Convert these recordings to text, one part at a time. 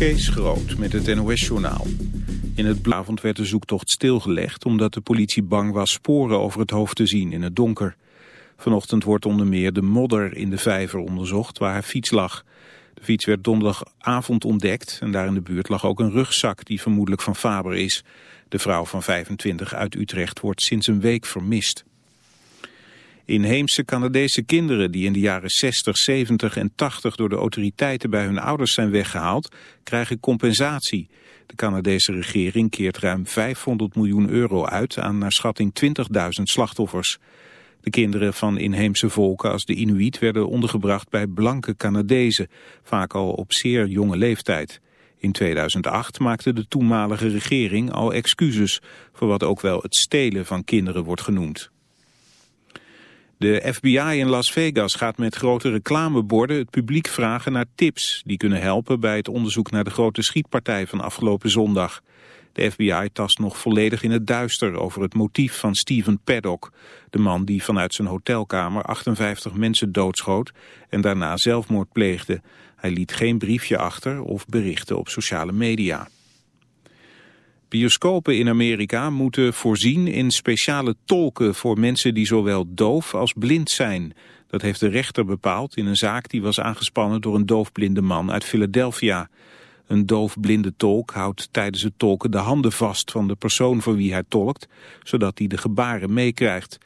Kees Groot met het NOS-journaal. In het avond werd de zoektocht stilgelegd omdat de politie bang was sporen over het hoofd te zien in het donker. Vanochtend wordt onder meer de modder in de vijver onderzocht waar haar fiets lag. De fiets werd donderdagavond ontdekt en daar in de buurt lag ook een rugzak die vermoedelijk van Faber is. De vrouw van 25 uit Utrecht wordt sinds een week vermist. Inheemse Canadese kinderen die in de jaren 60, 70 en 80 door de autoriteiten bij hun ouders zijn weggehaald, krijgen compensatie. De Canadese regering keert ruim 500 miljoen euro uit aan naar schatting 20.000 slachtoffers. De kinderen van inheemse volken als de Inuit werden ondergebracht bij blanke Canadezen, vaak al op zeer jonge leeftijd. In 2008 maakte de toenmalige regering al excuses voor wat ook wel het stelen van kinderen wordt genoemd. De FBI in Las Vegas gaat met grote reclameborden het publiek vragen naar tips... die kunnen helpen bij het onderzoek naar de grote schietpartij van afgelopen zondag. De FBI tast nog volledig in het duister over het motief van Steven Paddock... de man die vanuit zijn hotelkamer 58 mensen doodschoot en daarna zelfmoord pleegde. Hij liet geen briefje achter of berichten op sociale media. Bioscopen in Amerika moeten voorzien in speciale tolken voor mensen die zowel doof als blind zijn. Dat heeft de rechter bepaald in een zaak die was aangespannen door een doofblinde man uit Philadelphia. Een doofblinde tolk houdt tijdens het tolken de handen vast van de persoon voor wie hij tolkt, zodat hij de gebaren meekrijgt.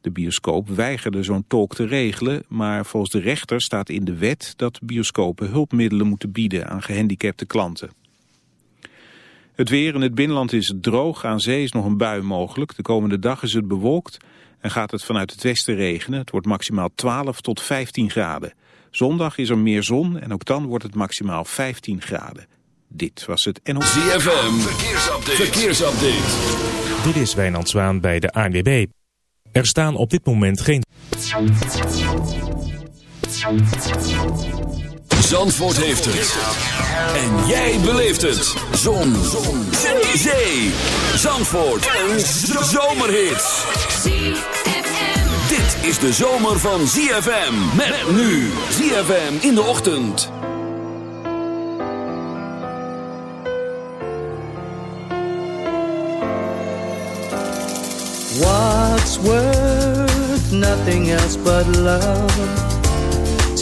De bioscoop weigerde zo'n tolk te regelen, maar volgens de rechter staat in de wet dat bioscopen hulpmiddelen moeten bieden aan gehandicapte klanten. Het weer in het binnenland is droog, aan zee is nog een bui mogelijk. De komende dag is het bewolkt en gaat het vanuit het westen regenen. Het wordt maximaal 12 tot 15 graden. Zondag is er meer zon en ook dan wordt het maximaal 15 graden. Dit was het NOS. ZFM, verkeersupdate. verkeersupdate. Dit is Wijnand Zwaan bij de ANWB. Er staan op dit moment geen... Zandvoort heeft het. En jij beleeft het. Zon. Zon. Zee. Zandvoort. Een zomerhit. Dit is de zomer van ZFM. Met nu. ZFM in de ochtend. What's worth nothing else but love?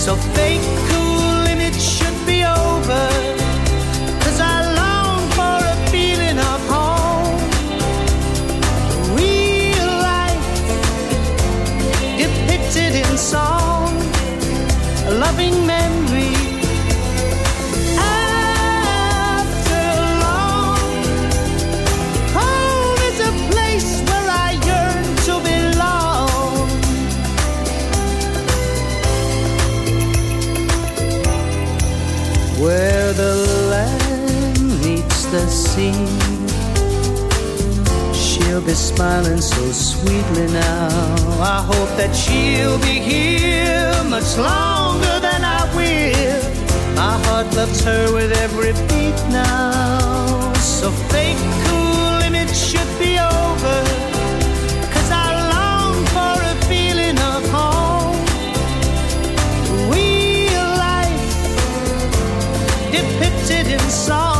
so fake cool it should be over. Cause I long for a feeling of home. Real life depicted in song. A loving memory. Where the land meets the sea. She'll be smiling so sweetly now. I hope that she'll be here much longer than I will. My heart loves her with every beat now. So fake cool limits should be over. sitting song.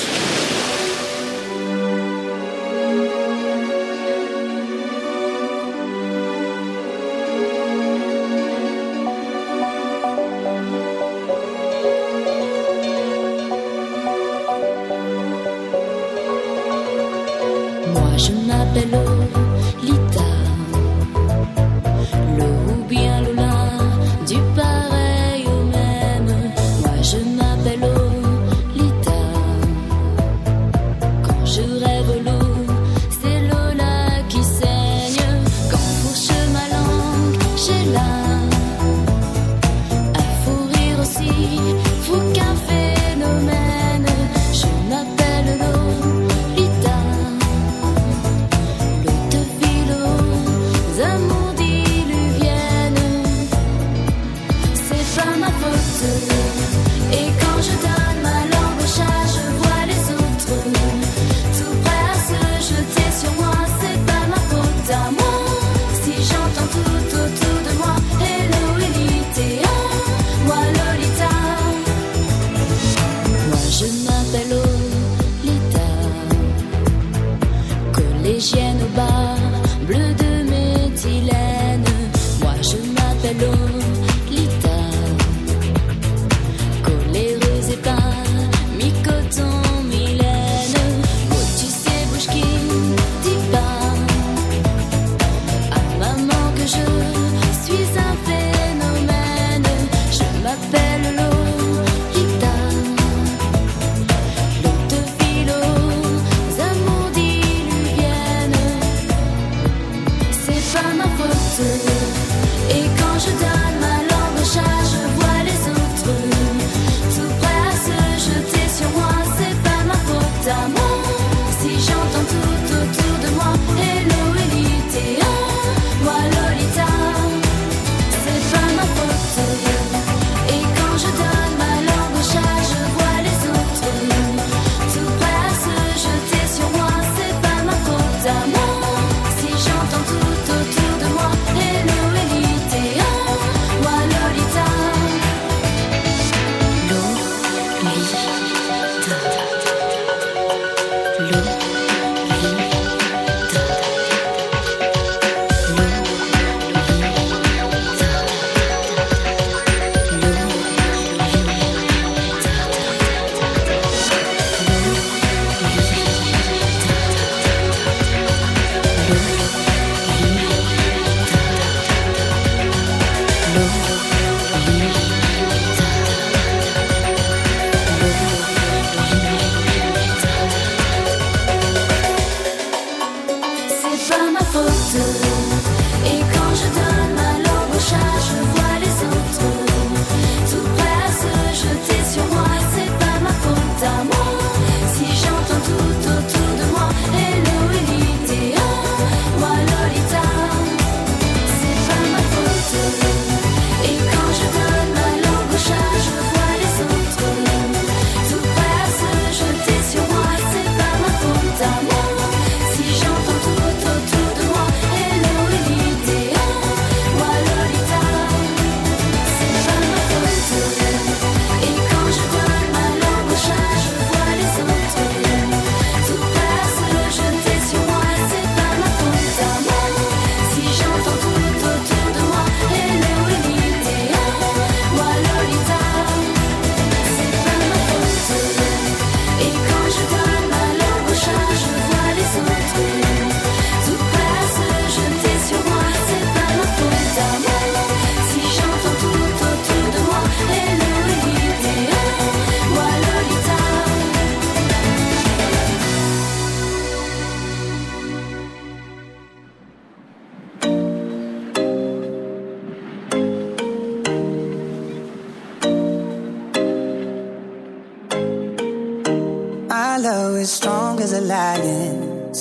not the law.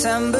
September.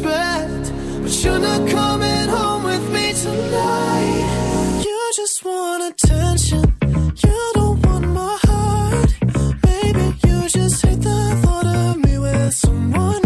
But you're not coming home with me tonight. You just want attention. You don't want my heart. Maybe you just hate the thought of me with someone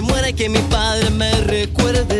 Se muera que mi padre me recuerde.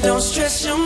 don't stress your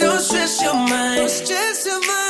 don't stress your mind. Don't stress your mind.